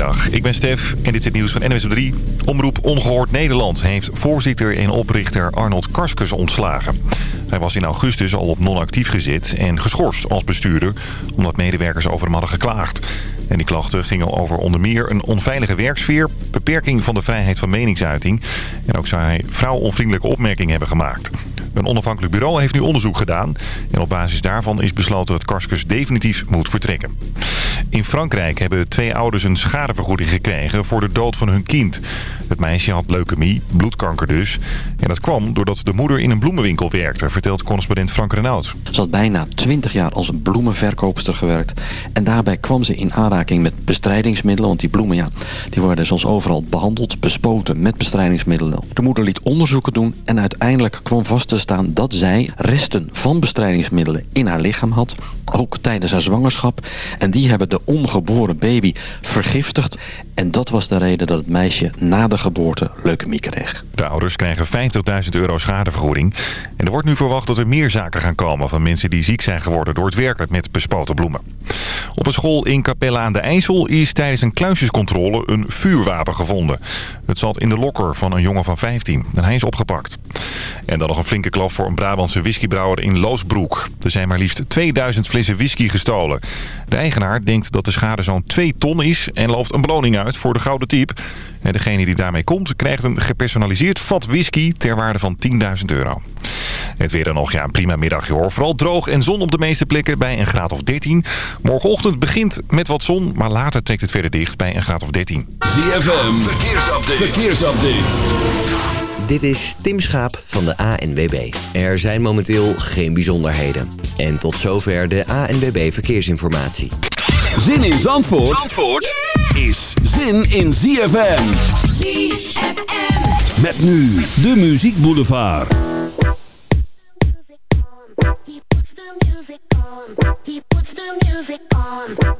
Goedemiddag, ik ben Stef en dit is het nieuws van NWS 3. Omroep Ongehoord Nederland heeft voorzitter en oprichter Arnold Karskes ontslagen. Hij was in augustus al op non-actief gezet en geschorst als bestuurder... omdat medewerkers over hem hadden geklaagd. En die klachten gingen over onder meer een onveilige werksfeer... beperking van de vrijheid van meningsuiting... en ook zou hij vrouwonvriendelijke opmerkingen hebben gemaakt. Een onafhankelijk bureau heeft nu onderzoek gedaan. En op basis daarvan is besloten dat Karskes definitief moet vertrekken. In Frankrijk hebben twee ouders een schadevergoeding gekregen voor de dood van hun kind. Het meisje had leukemie, bloedkanker dus. En dat kwam doordat de moeder in een bloemenwinkel werkte, vertelt correspondent Frank Renaud. Ze had bijna 20 jaar als bloemenverkoopster gewerkt. En daarbij kwam ze in aanraking met bestrijdingsmiddelen. Want die bloemen, ja, die worden zoals overal behandeld, bespoten met bestrijdingsmiddelen. De moeder liet onderzoeken doen en uiteindelijk kwam vast te staan dat zij resten van bestrijdingsmiddelen in haar lichaam had. Ook tijdens haar zwangerschap. En die hebben de ongeboren baby vergiftigd. En dat was de reden dat het meisje na de geboorte leukemie kreeg. De ouders krijgen 50.000 euro schadevergoeding. En er wordt nu verwacht dat er meer zaken gaan komen van mensen die ziek zijn geworden door het werken met bespoten bloemen. Op een school in Capelle aan de IJssel is tijdens een kluisjescontrole een vuurwapen gevonden. Het zat in de lokker van een jongen van 15 en hij is opgepakt. En dan nog een flinke klap voor een Brabantse whiskybrouwer in Loosbroek. Er zijn maar liefst 2000 flessen whisky gestolen. De eigenaar denkt dat de schade zo'n 2 ton is en looft een beloning uit voor de gouden type. En degene die daarmee komt krijgt een gepersonaliseerd vat whisky ter waarde van 10.000 euro. Het weer dan nog, ja, een prima middagje hoor. Vooral droog en zon op de meeste plekken bij een graad of 13. Morgenochtend begint met wat zon, maar later trekt het verder dicht bij een graad of 13. ZFM, verkeersupdate. verkeersupdate. Dit is Tim Schaap van de ANWB. Er zijn momenteel geen bijzonderheden. En tot zover de ANWB Verkeersinformatie. Zin in Zandvoort, Zandvoort is zin in ZFM. ZFM. Met nu de Muziek Boulevard. He puts the music on.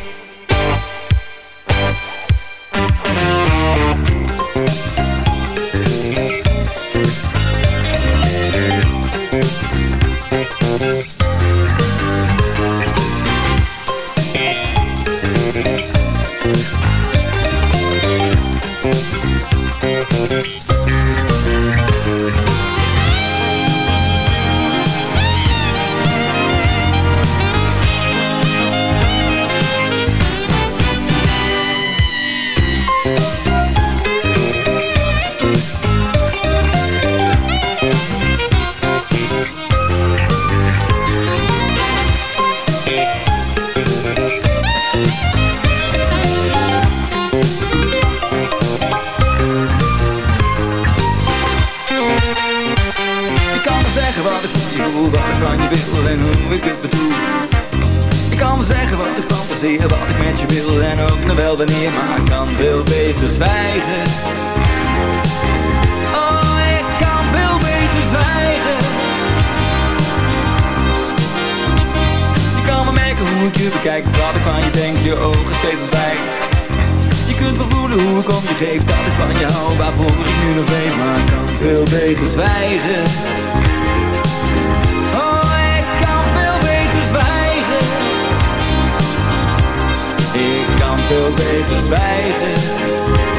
Veel beter zwijgen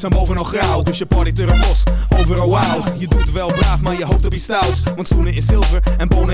zijn bovenal grauw, dus je partyt er een bos. Overal wauw, je doet wel braaf, maar je hoopt op iets stouts. Want schoenen is zilver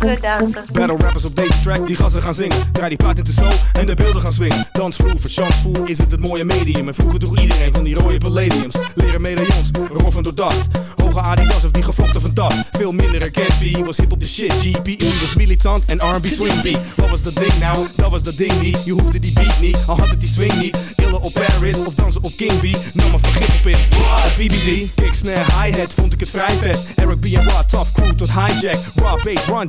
Battle rappers op deze track, die gassen gaan zingen. Draai die plaat in de zo en de beelden gaan swingen. Dansvloer, verchansvoer is het het mooie medium. En vroeger door iedereen van die rode palladiums. Leren medaillons, roffen door dacht. Hoge Adidas of die gevlochten van dat. Veel minder herkend, was hip op de shit. GPE was militant en R&B swing beat. Wat was dat ding nou? Dat was dat ding niet. Je hoefde die beat niet, al had het die swing niet. Illen op Paris of dansen op King B. Nam maar vergif op in. Op BBG, kick, snare, hi-hat vond ik het vrij vet. Eric B en tough crew tot hijack. Raw bass, Run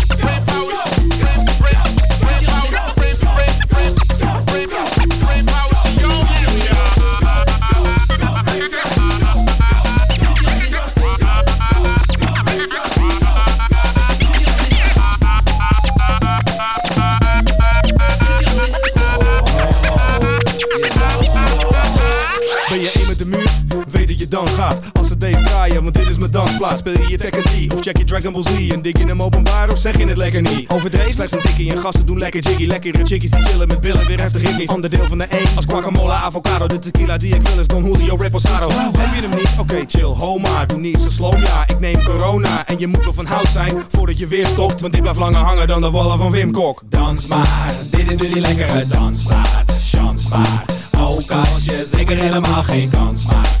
Want dit is mijn dansplaats. Speel je je Tekken 3 of check je Dragon Ball Z? En dik je hem openbaar of zeg je het lekker niet? Overdreven slechts een tikkie en gasten doen lekker jiggy. Lekkere chickies die chillen met billen, weer heftig ritmisch. Onderdeel van de E als guacamole, avocado. De tequila die ik wil is Don Julio Reposado. Heb je hem niet? Oké, chill, ho maar. Doe niet zo slow, ja. Ik neem corona en je moet wel van hout zijn voordat je weer stopt. Want dit blijft langer hangen dan de wallen van Wim Kok. Dans maar, dit is nu die lekkere dansplaat. Chans maar, ook als je zeker helemaal geen kans maakt.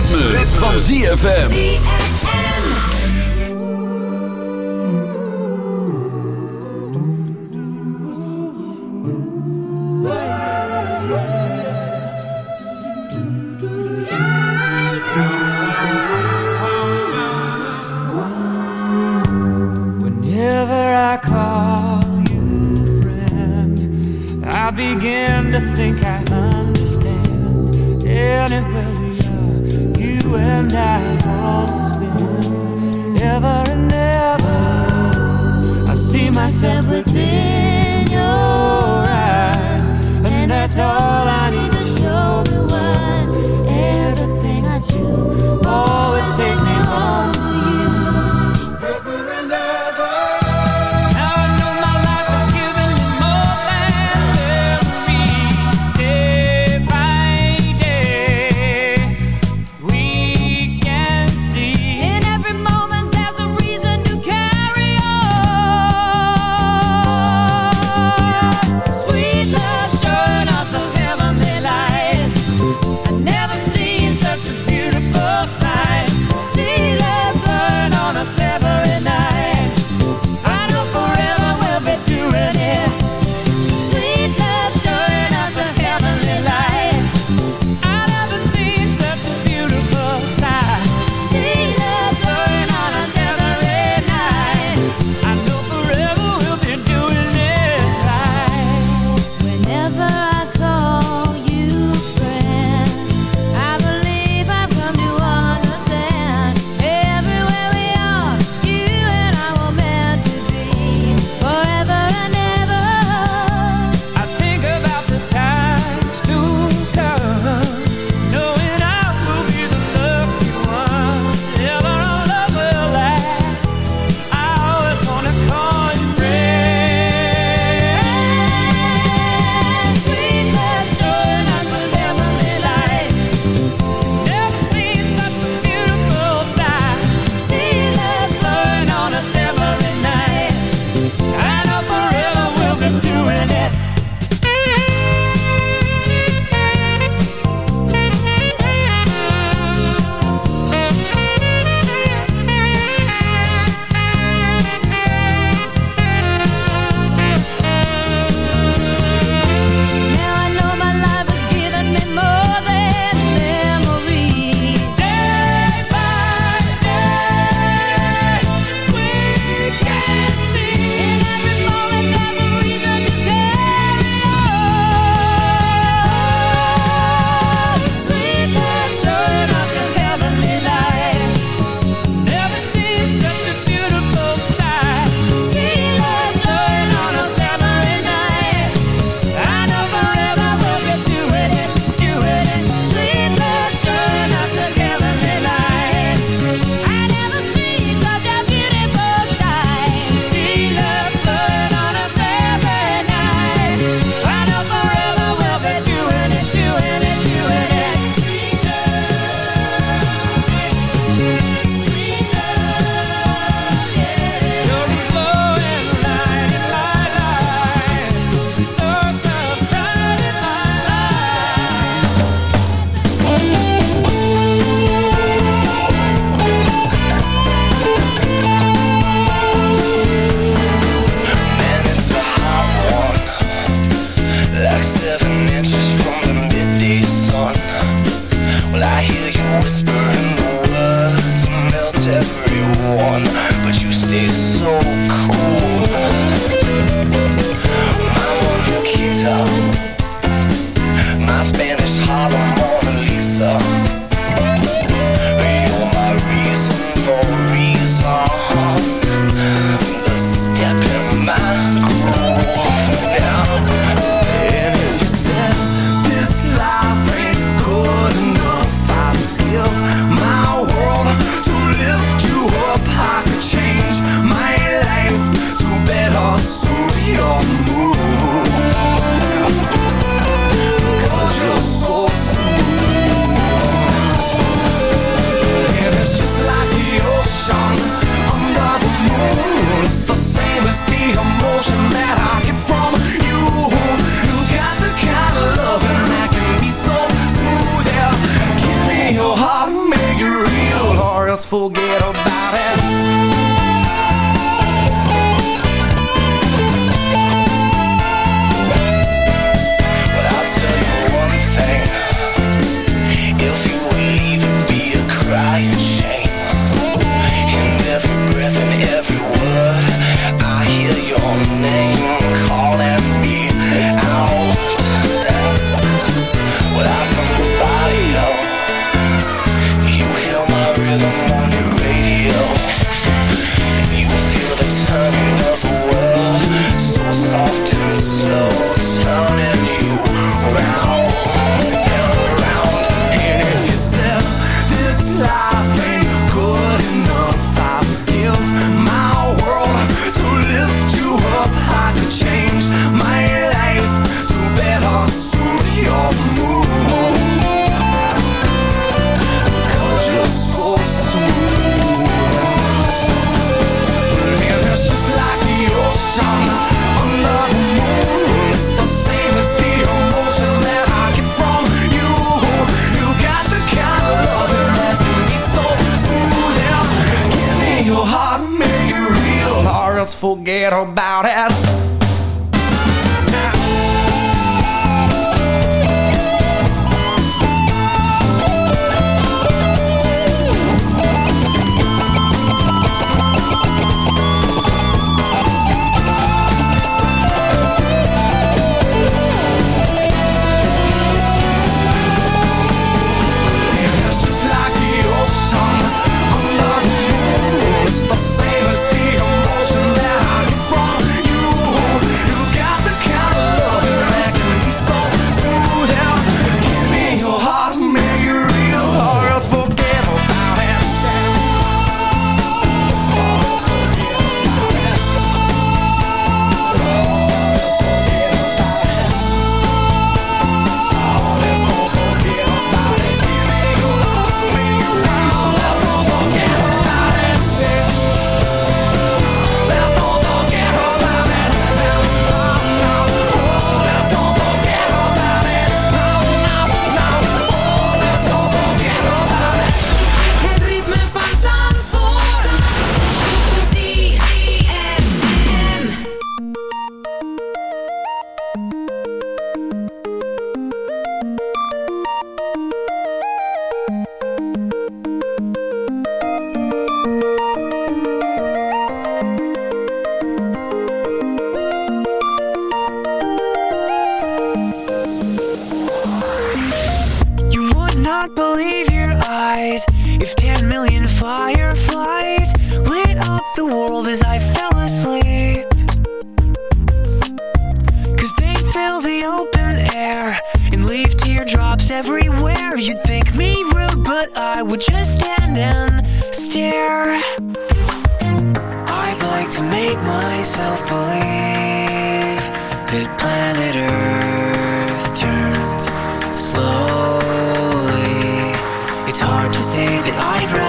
Het ritme, van ZFM. Whenever I call you friend, I begin to think I understand. Anywhere myself within your eyes, and that's all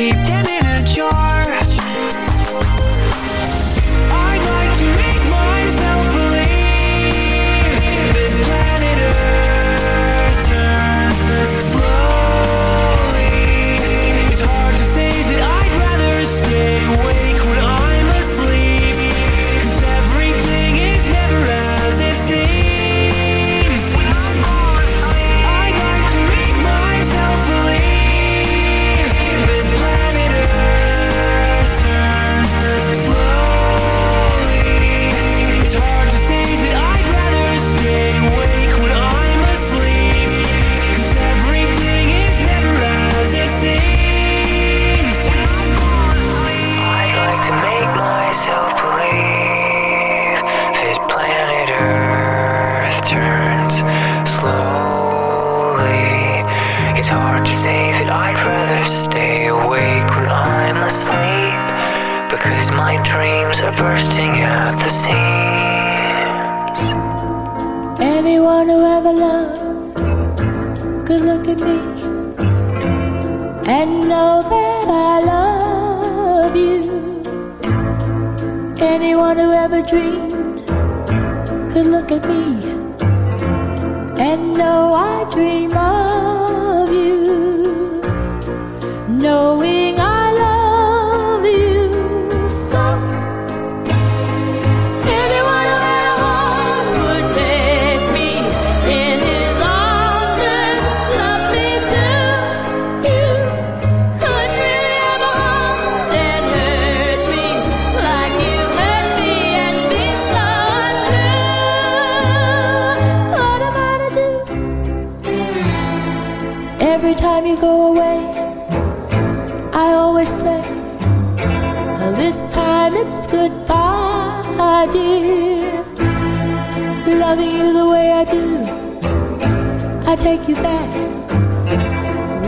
keep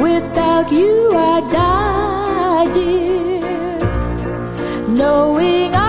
Without you, I die, dear. Knowing I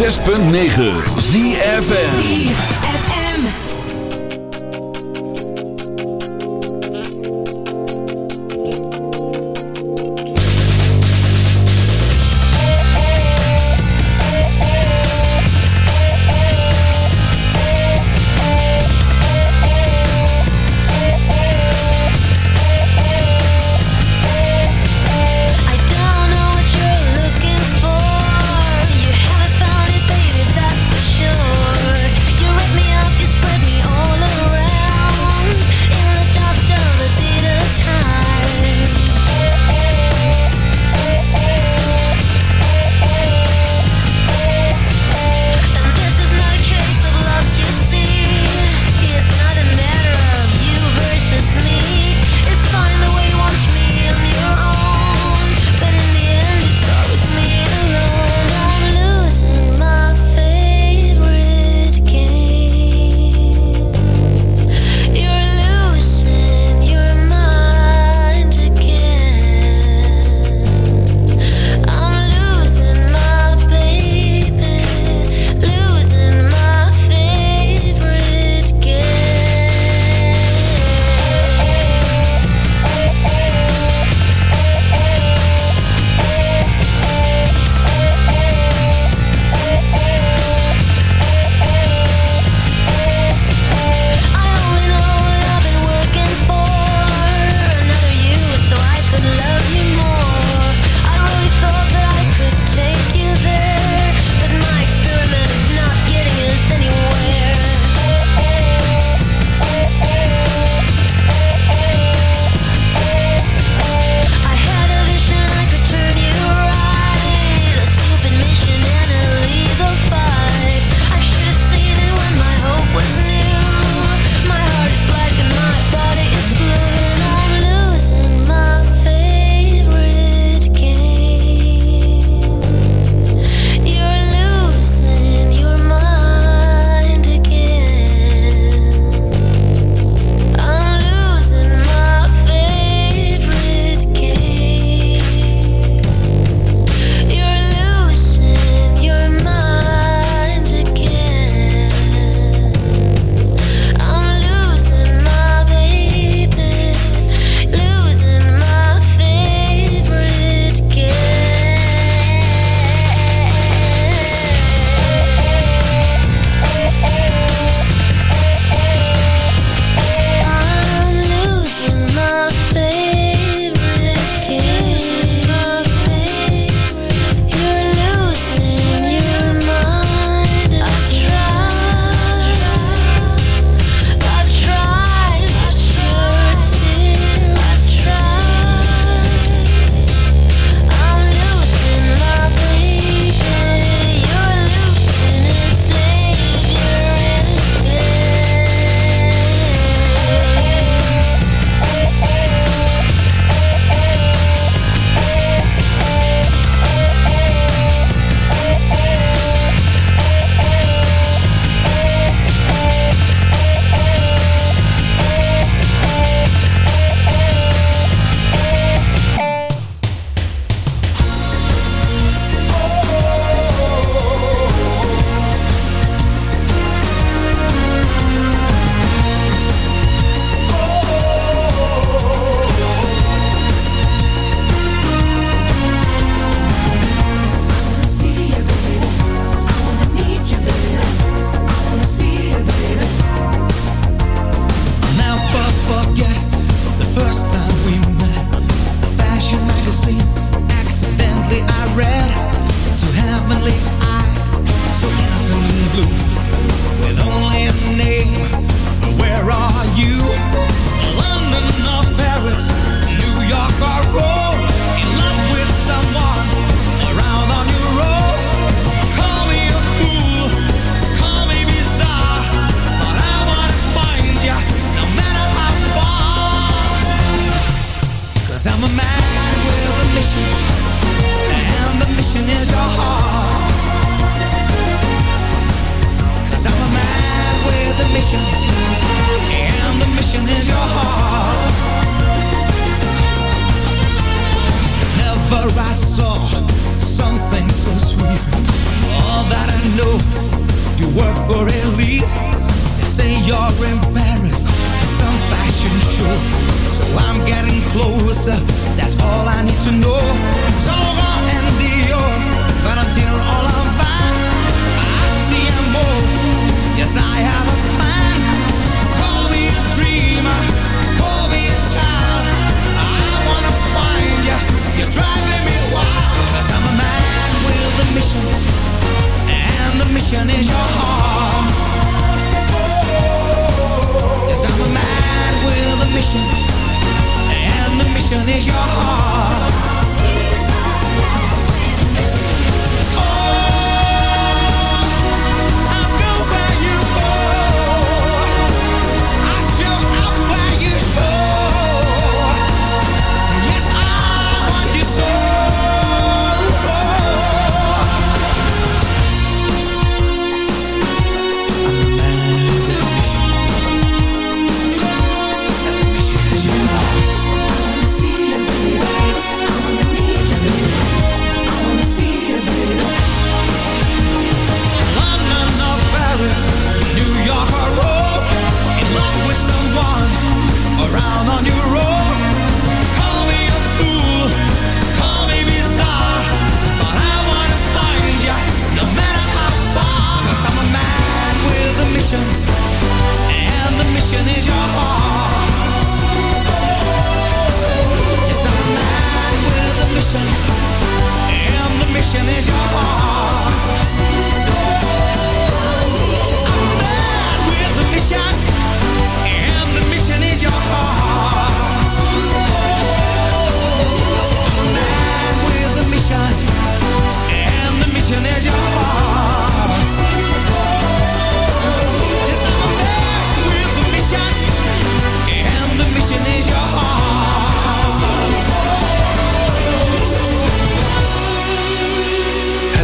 106.9 ZFM.